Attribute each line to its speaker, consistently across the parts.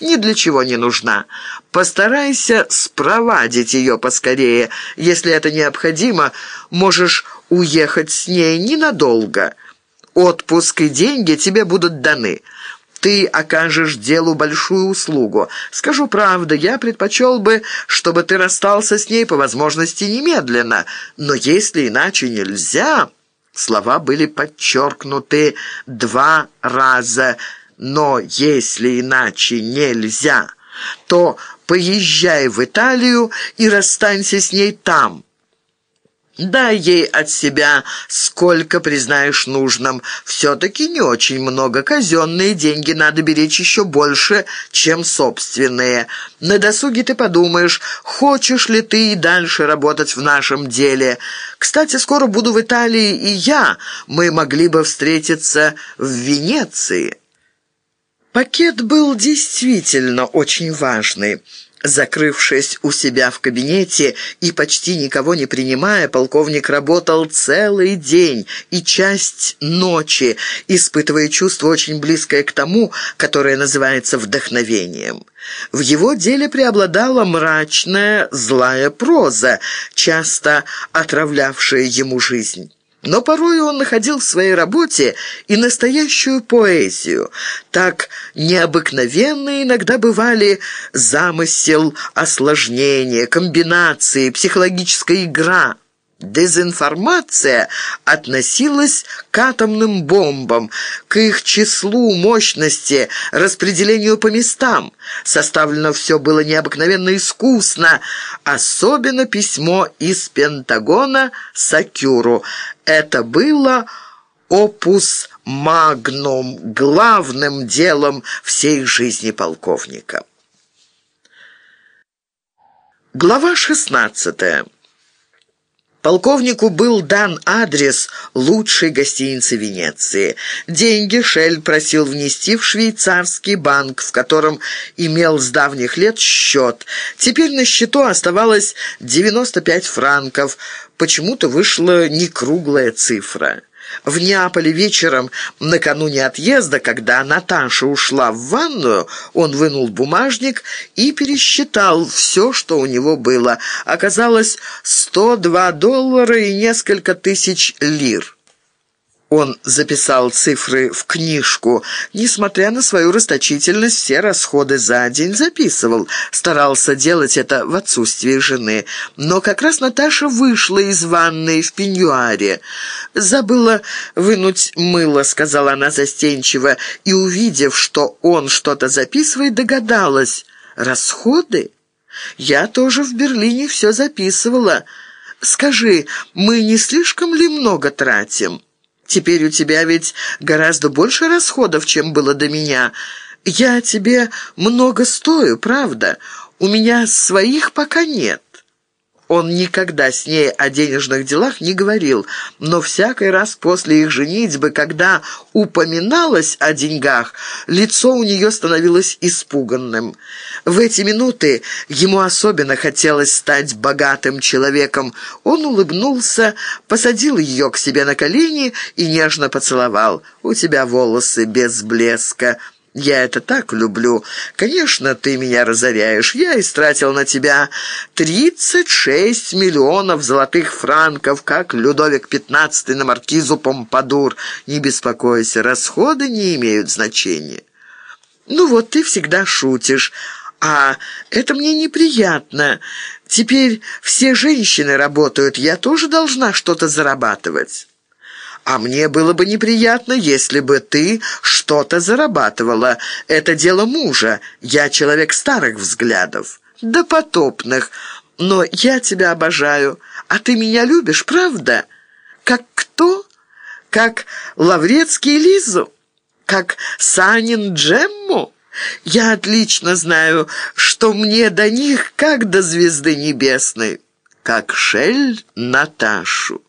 Speaker 1: ни для чего не нужна. Постарайся спровадить ее поскорее. Если это необходимо, можешь уехать с ней ненадолго. Отпуск и деньги тебе будут даны. Ты окажешь делу большую услугу. Скажу правду, я предпочел бы, чтобы ты расстался с ней по возможности немедленно. Но если иначе нельзя...» Слова были подчеркнуты два раза. «Но если иначе нельзя, то поезжай в Италию и расстанься с ней там». Дай ей от себя сколько признаешь нужным. Все-таки не очень много. Казенные деньги надо беречь еще больше, чем собственные. На досуге ты подумаешь, хочешь ли ты и дальше работать в нашем деле. Кстати, скоро буду в Италии и я. Мы могли бы встретиться в Венеции». Пакет был действительно очень важный. Закрывшись у себя в кабинете и почти никого не принимая, полковник работал целый день и часть ночи, испытывая чувство очень близкое к тому, которое называется вдохновением. В его деле преобладала мрачная, злая проза, часто отравлявшая ему жизнь. Но порой он находил в своей работе и настоящую поэзию. Так необыкновенно иногда бывали замысел, осложнения, комбинации, психологическая игра – Дезинформация относилась к атомным бомбам, к их числу, мощности, распределению по местам. Составлено все было необыкновенно искусно, особенно письмо из Пентагона Сакюру. Это было опус магнум, главным делом всей жизни полковника. Глава шестнадцатая. Полковнику был дан адрес лучшей гостиницы Венеции. Деньги Шель просил внести в швейцарский банк, в котором имел с давних лет счет. Теперь на счету оставалось 95 франков. Почему-то вышла некруглая цифра. В Неаполе вечером, накануне отъезда, когда Наташа ушла в ванную, он вынул бумажник и пересчитал все, что у него было. Оказалось 102 доллара и несколько тысяч лир. Он записал цифры в книжку. Несмотря на свою расточительность, все расходы за день записывал. Старался делать это в отсутствие жены. Но как раз Наташа вышла из ванной в пеньюаре. «Забыла вынуть мыло», — сказала она застенчиво, и, увидев, что он что-то записывает, догадалась. «Расходы? Я тоже в Берлине все записывала. Скажи, мы не слишком ли много тратим?» Теперь у тебя ведь гораздо больше расходов, чем было до меня. Я тебе много стою, правда? У меня своих пока нет». Он никогда с ней о денежных делах не говорил, но всякий раз после их женитьбы, когда упоминалось о деньгах, лицо у нее становилось испуганным. В эти минуты ему особенно хотелось стать богатым человеком. Он улыбнулся, посадил ее к себе на колени и нежно поцеловал. «У тебя волосы без блеска». Я это так люблю. Конечно, ты меня разоряешь. Я истратил на тебя 36 миллионов золотых франков, как Людовик XV на маркизу Помпадур. Не беспокойся, расходы не имеют значения. Ну вот, ты всегда шутишь. А это мне неприятно. Теперь все женщины работают, я тоже должна что-то зарабатывать». А мне было бы неприятно, если бы ты что-то зарабатывала. Это дело мужа. Я человек старых взглядов. Да потопных. Но я тебя обожаю. А ты меня любишь, правда? Как кто? Как Лаврецкий Лизу? Как Санин Джемму? Я отлично знаю, что мне до них как до звезды небесной, как Шель Наташу.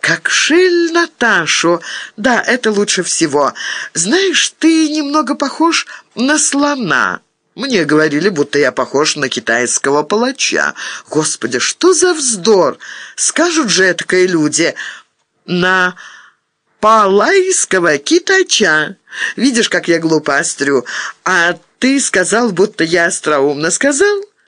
Speaker 1: «Как Шель Наташу! Да, это лучше всего. Знаешь, ты немного похож на слона». Мне говорили, будто я похож на китайского палача. Господи, что за вздор! Скажут же этакие люди на палайского китача. Видишь, как я глупо острю. А Ты сказал, будто я остроумно сказал?»